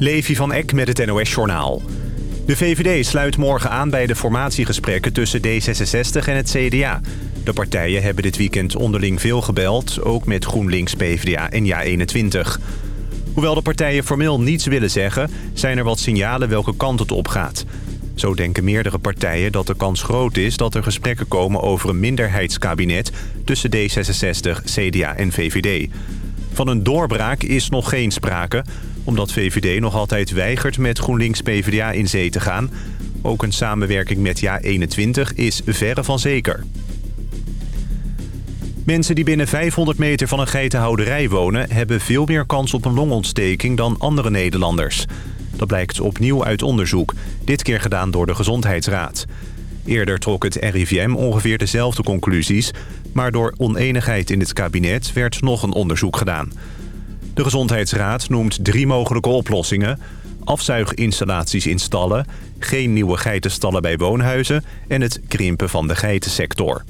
Levi van Eck met het NOS-journaal. De VVD sluit morgen aan bij de formatiegesprekken tussen D66 en het CDA. De partijen hebben dit weekend onderling veel gebeld, ook met GroenLinks, PvdA en JA21. Hoewel de partijen formeel niets willen zeggen... zijn er wat signalen welke kant het op gaat. Zo denken meerdere partijen dat de kans groot is dat er gesprekken komen over een minderheidskabinet... tussen D66, CDA en VVD. Van een doorbraak is nog geen sprake omdat VVD nog altijd weigert met GroenLinks-PVDA in zee te gaan. Ook een samenwerking met JA21 is verre van zeker. Mensen die binnen 500 meter van een geitenhouderij wonen... hebben veel meer kans op een longontsteking dan andere Nederlanders. Dat blijkt opnieuw uit onderzoek, dit keer gedaan door de Gezondheidsraad. Eerder trok het RIVM ongeveer dezelfde conclusies... maar door oneenigheid in het kabinet werd nog een onderzoek gedaan... De Gezondheidsraad noemt drie mogelijke oplossingen. Afzuiginstallaties in stallen, geen nieuwe geitenstallen bij woonhuizen... en het krimpen van de geitensector.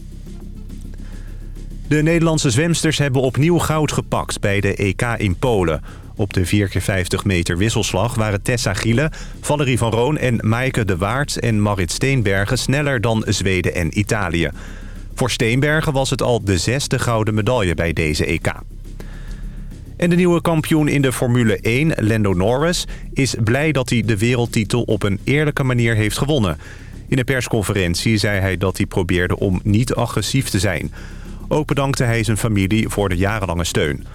De Nederlandse zwemsters hebben opnieuw goud gepakt bij de EK in Polen. Op de 4x50 meter wisselslag waren Tessa Giele, Valerie van Roon en Maaike de Waard en Marit Steenbergen sneller dan Zweden en Italië. Voor Steenbergen was het al de zesde gouden medaille bij deze EK. En de nieuwe kampioen in de Formule 1, Lando Norris... is blij dat hij de wereldtitel op een eerlijke manier heeft gewonnen. In een persconferentie zei hij dat hij probeerde om niet agressief te zijn. Ook bedankte hij zijn familie voor de jarenlange steun.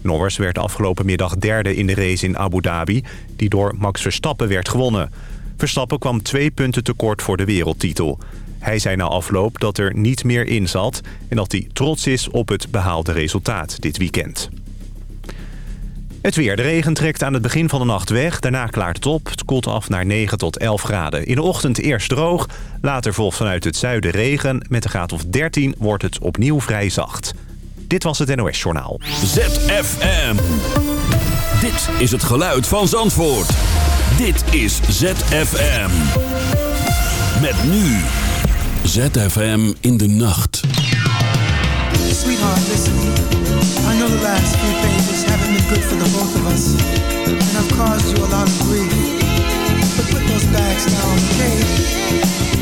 Norris werd afgelopen middag derde in de race in Abu Dhabi... die door Max Verstappen werd gewonnen. Verstappen kwam twee punten tekort voor de wereldtitel. Hij zei na afloop dat er niet meer in zat... en dat hij trots is op het behaalde resultaat dit weekend. Het weer. De regen trekt aan het begin van de nacht weg. Daarna klaart het op. Het koelt af naar 9 tot 11 graden. In de ochtend eerst droog. Later volgt vanuit het zuiden regen. Met een graad of 13 wordt het opnieuw vrij zacht. Dit was het NOS Journaal. ZFM. Dit is het geluid van Zandvoort. Dit is ZFM. Met nu. ZFM in de nacht. Sweetheart, listen. I know the last few pages been good for the both of us, and I've caused you a lot of grief. But put those bags down, okay?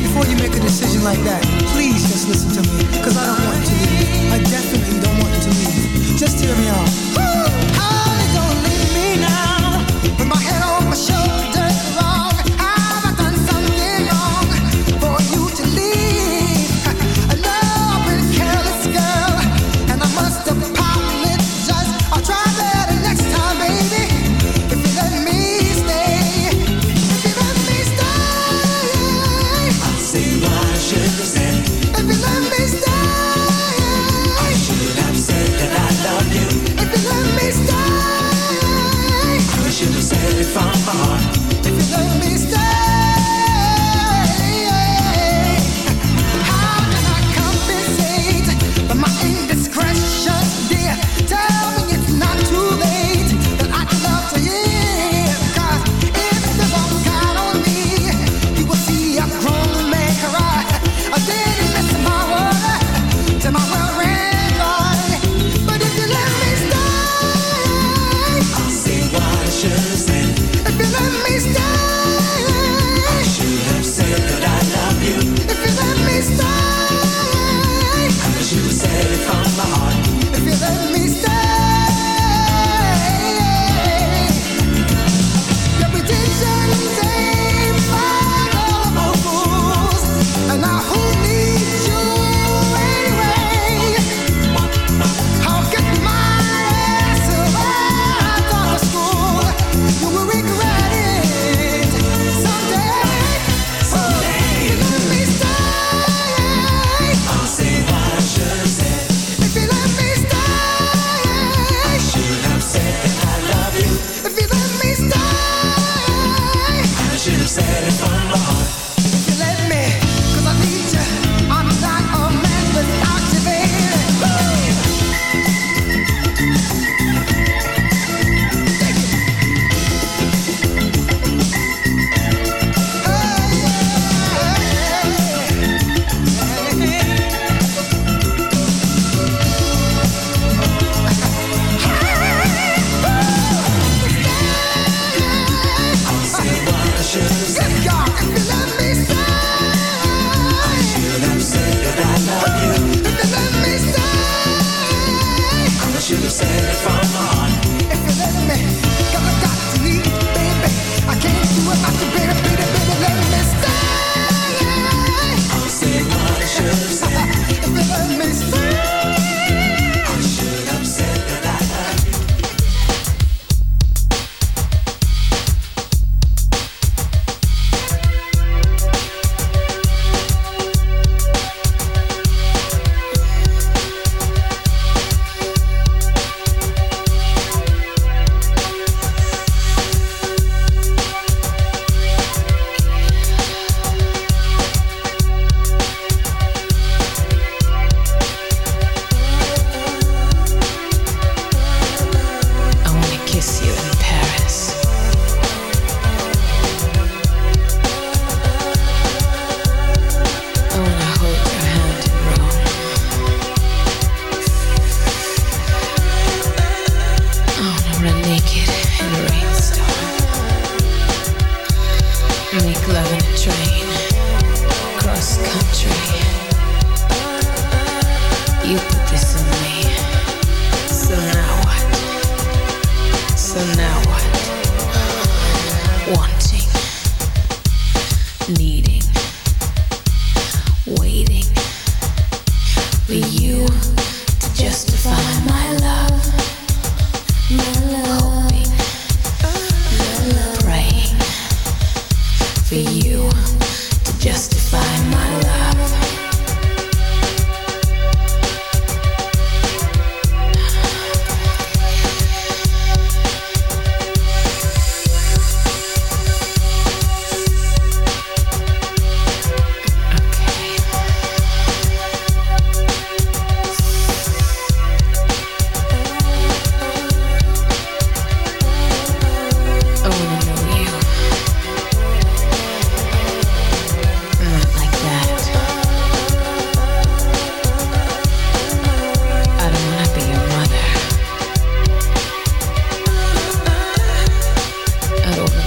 Before you make a decision like that, please just listen to me, because I don't want you to leave. I definitely don't want you to leave. Just hear me out.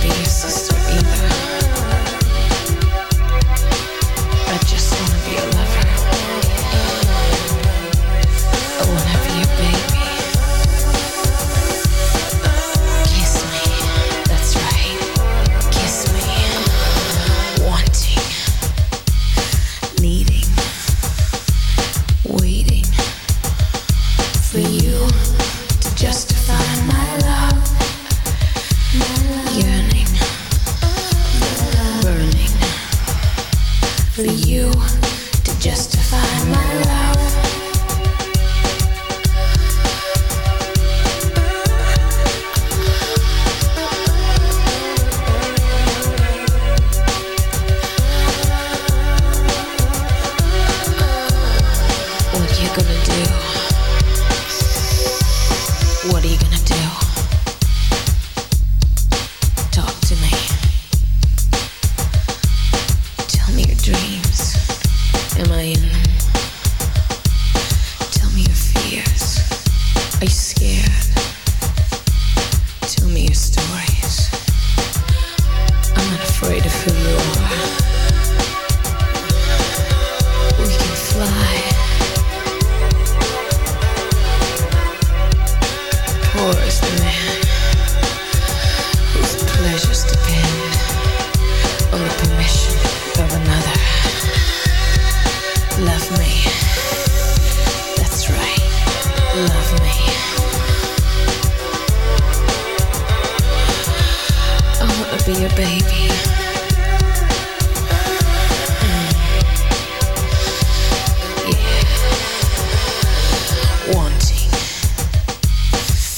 be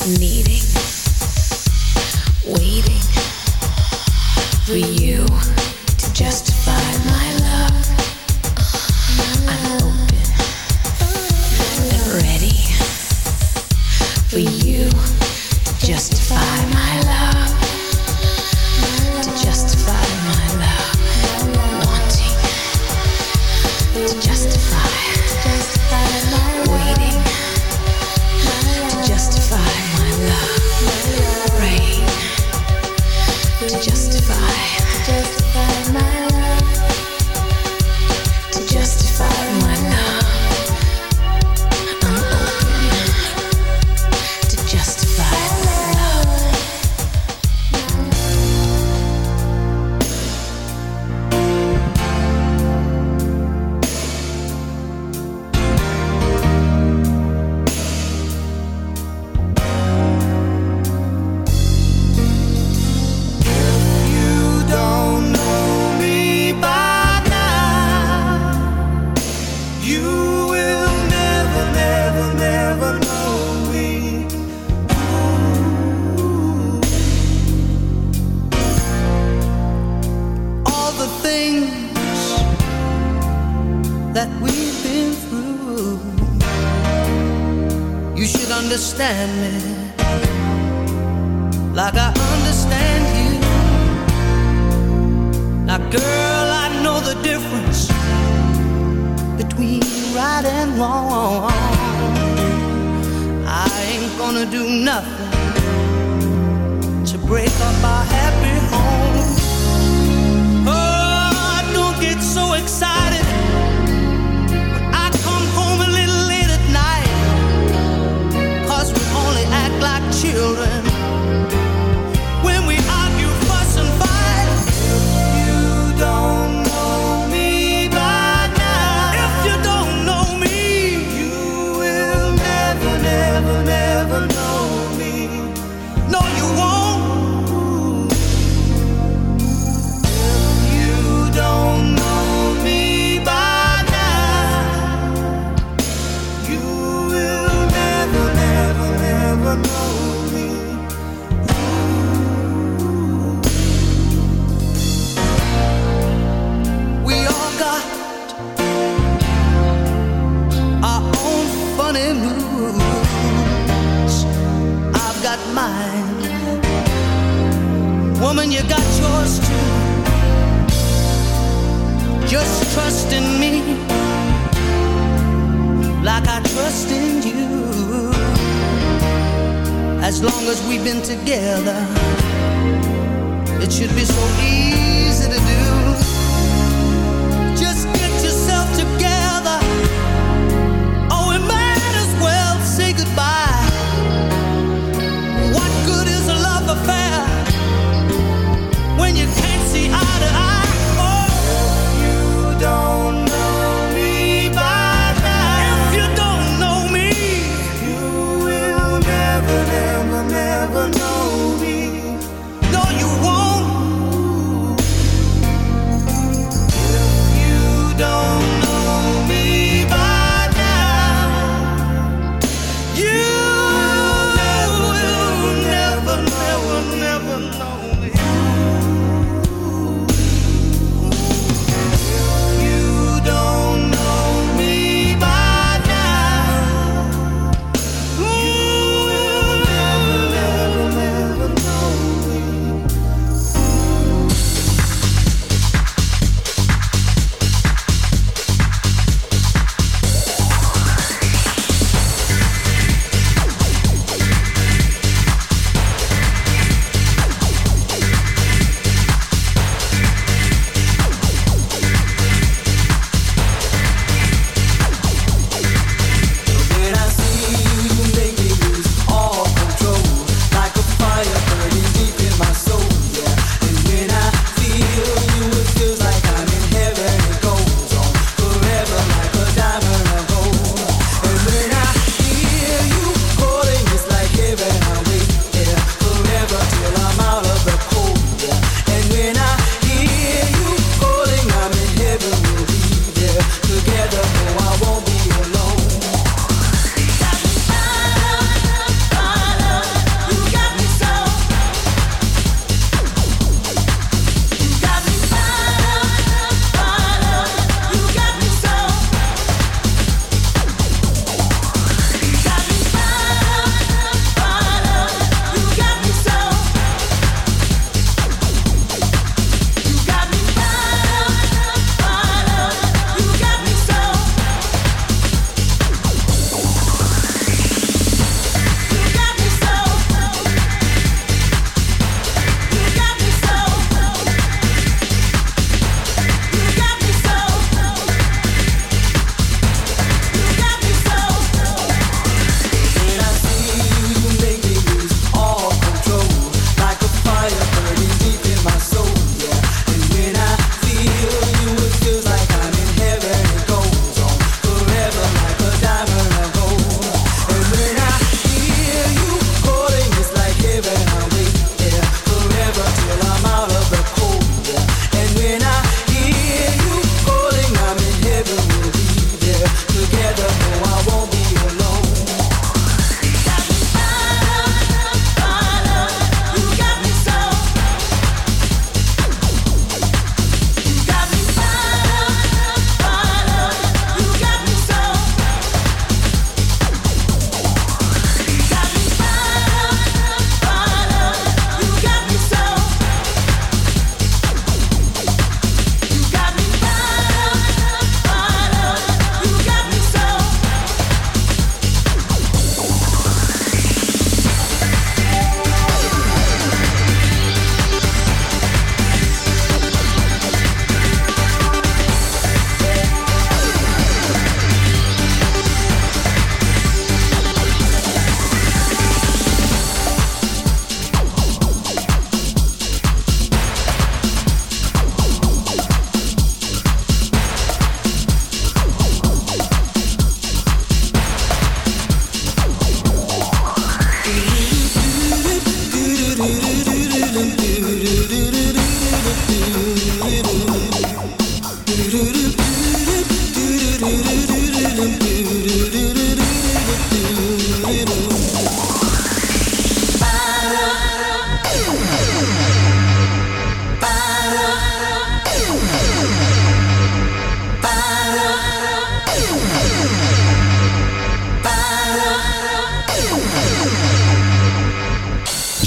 needing, waiting for you.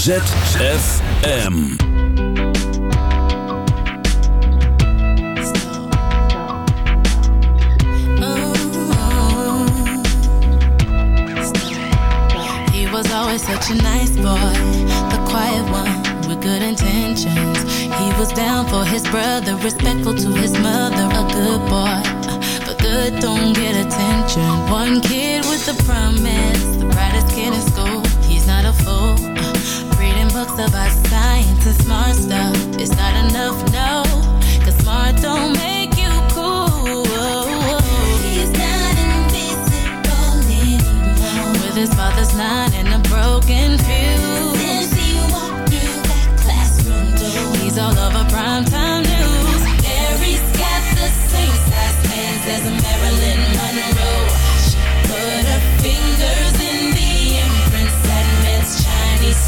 ZFM. always such a nice boy, the quiet one with good intentions. He was down for his brother, respectful to his mother, a good boy. But good don't get attention. One kid with a promise, the brightest kid in school. He's not a fool books about science and smart stuff. It's not enough, no, cause smart don't make you cool. He's not invisible anymore. With his father's nine and a broken fuse. Since he walked through that classroom door, he's all over primetime news. Mary's got the same size pants as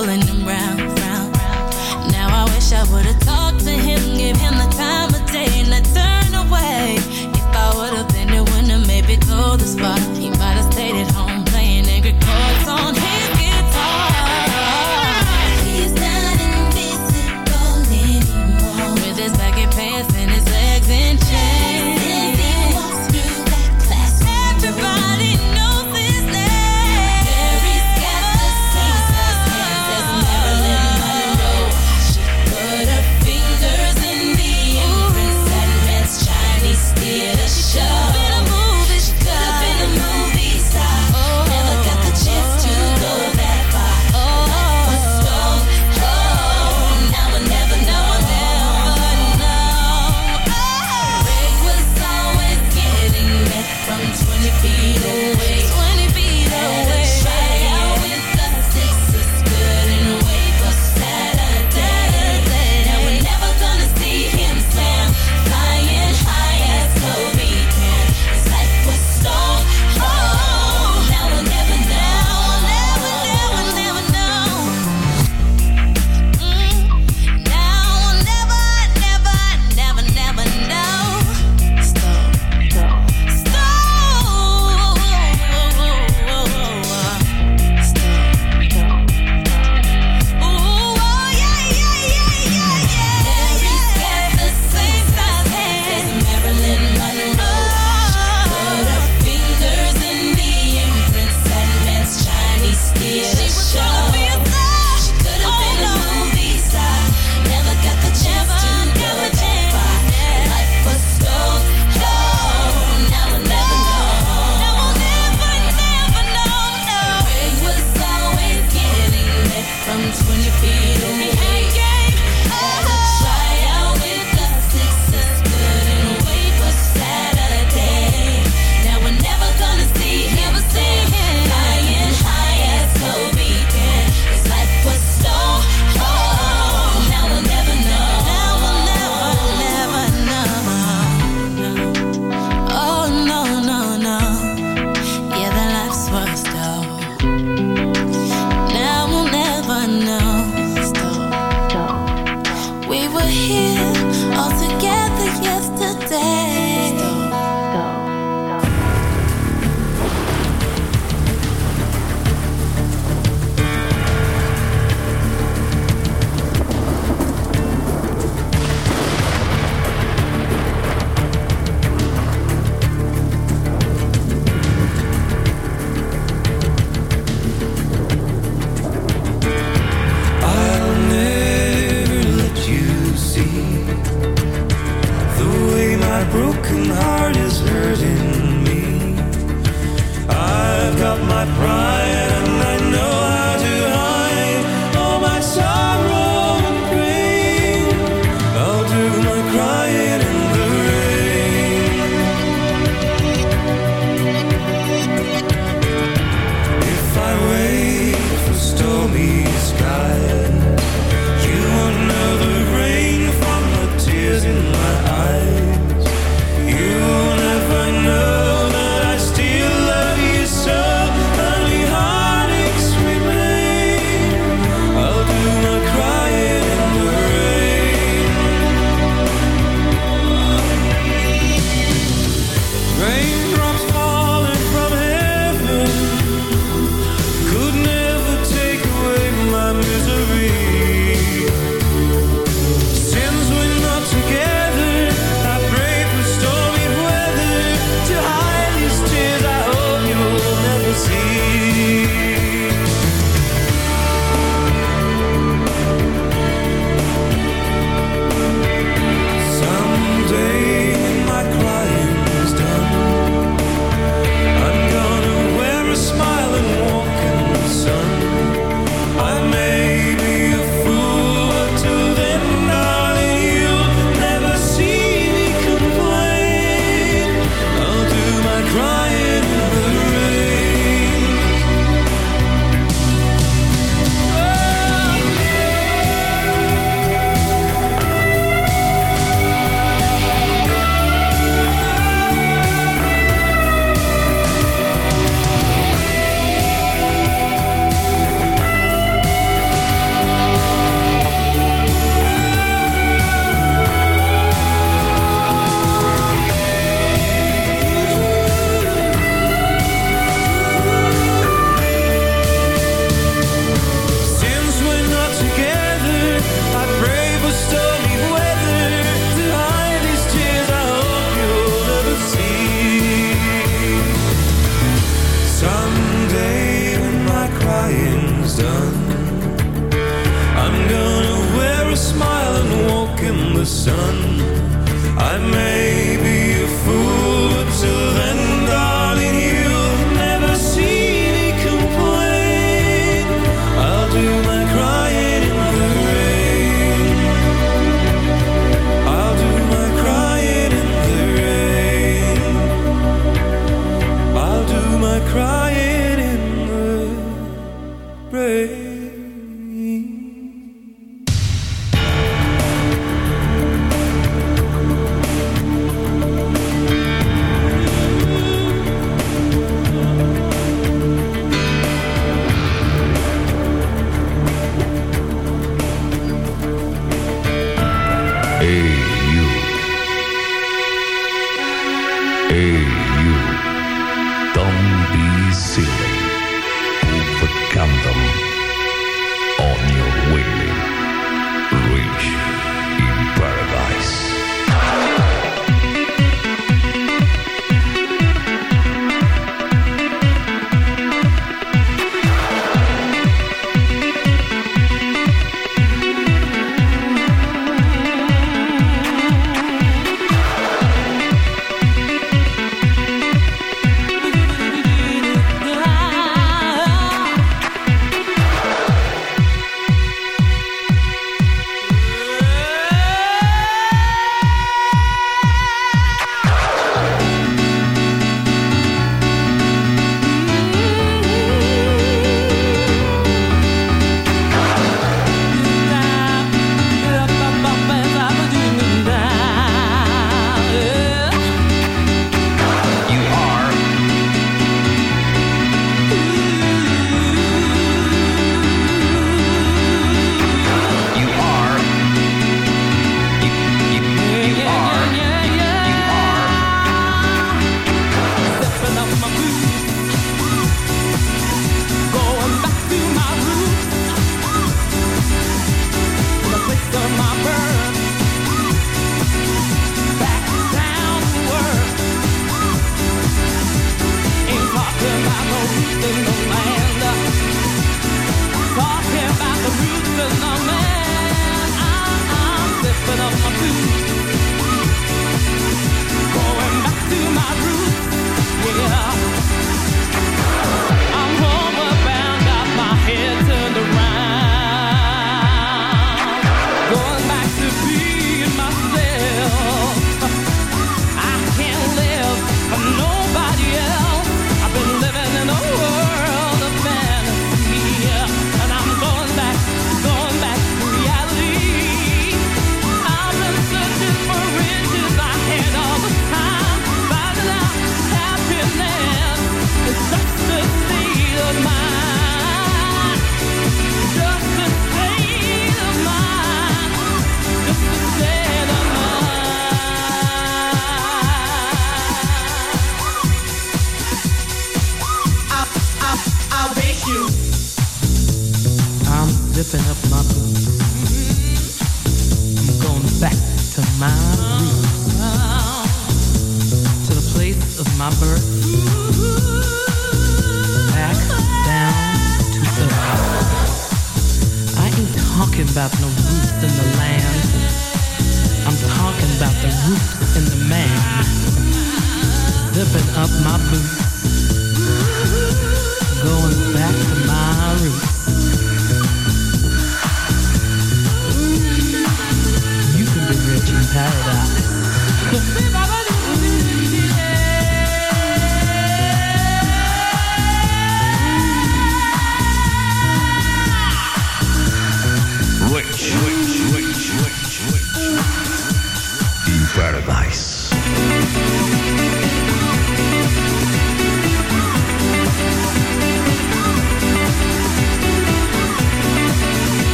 pulling him round, round. Now I wish I would've talked to him, gave him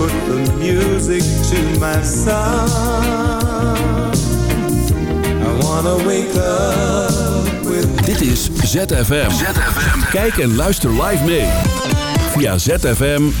put the music to my song. I wanna wake up with Dit is ZFM. ZFM. Kijk en luister live mee. Via zfm-live.nl